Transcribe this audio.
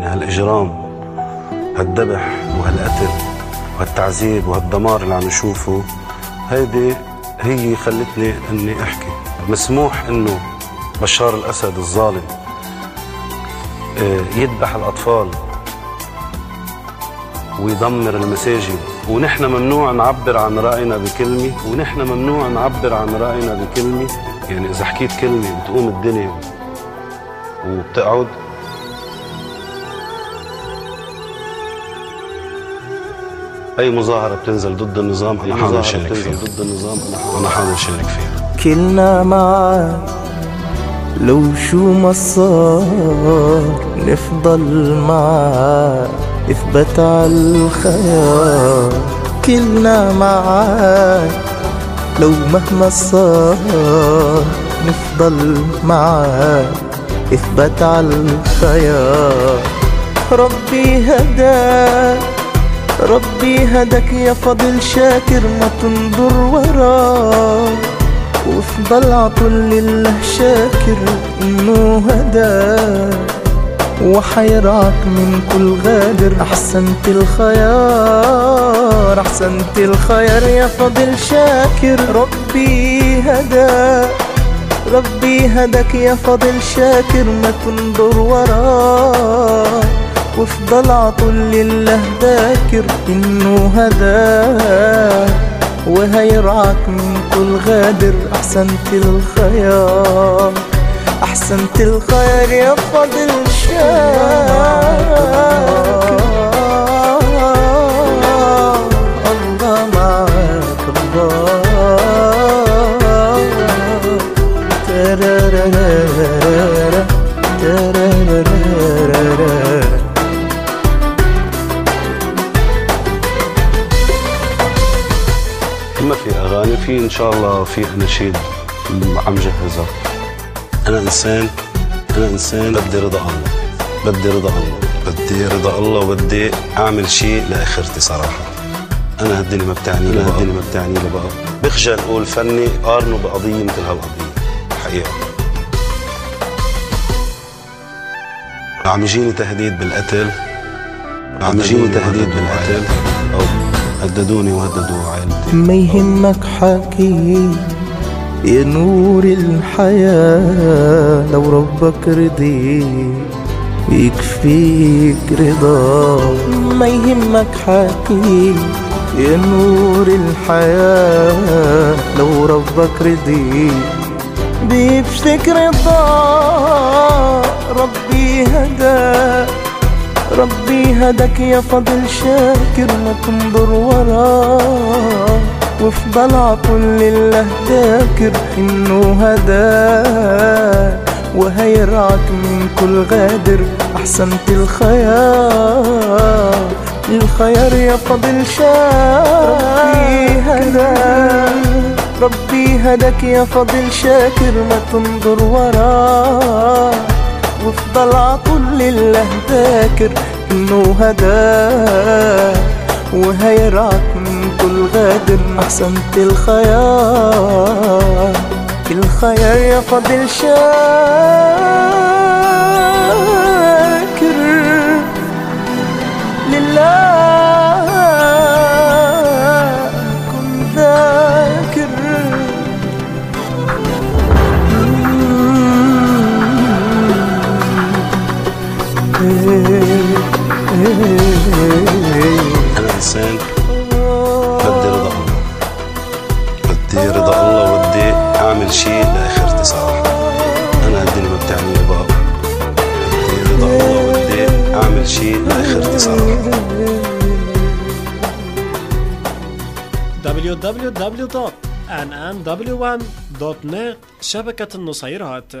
يعني هالإجرام هالذبح وهالقتل وهالتعذيب وهالدمار اللي عم نشوفه هيدي هي خلتني إني أحكي. مسموح إنه بشار الأسد الظالم آه، يذبح الأطفال ويدمر المساجد. ونحن ممنوع نعبر عن رأينا بكلمة ونحن ممنوع نعبر عن رأينا بكلمة. يعني إذا حكيت كلمة بتقوم الدنيا وبتقعد أي مظاهرة بتنزل ضد النظام أنا حاضر شارك فيها. ضد النظام أنا حاضر شارك فيها. كلنا معاك. لو شو ما صار نفضل معاك. اثبت على الخيار. كلنا معاك. لو مهما صار نفضل معاك. اثبت على الخيار. ربي هداك. ربي هداك يا فضل شاكر ما تنظر وراك. وافضل عطل لله شاكر إنه هداك. وحيرعك من كل غادر احسنت الخيار احسنت الخيار يا فضل شاكر. ربي هداك ربي هداك يا فضل شاكر ما تنظر وراك. وافضل عطل لله ذاكر إنه هداك وهيرعاك من كل غادر. احسنت الخيار احسنت الخير يا فضل شاكر ما في أغاني في إن شاء الله في اناشيد عم جهزها أنا إنسان أنا إنسان بدي رضا الله بدي رضا الله بدي رضا الله وبدي أعمل شيء لآخرتي صراحة. أنا هالدنيا ما بتعني أنا هالدنيا ما بتعني لي بقى بخجل أقول فني قارنه بقضية مثل هالقضية. حقيقه عم يجيني تهديد بالقتل. عم يجيني تهديد بالقتل. أو هددوني وهددوا عائلتي ما يهمك حكي يا نور الحياة لو ربك رضي يكفيك رضا. ما يهمك حكي يا نور الحياة لو ربك رضي بيبشتك رضا. ربي هداك ربي هداك يا فضل شاكر ما تنظر وراه وافضل عطل لله ذاكر إنه هداك وهيرعك من كل غادر احسنت الخيار. الخيار يا فضل شاكر. هداك ربي هداك يا فضل شاكر ما تنظر وراه وافضل عطل لله ذاكر إنه هداك وهيرعك من كل غادر احسنت الخيار الخيار يا فضل شاكر لله www.nw1.net شبكة النصيرات.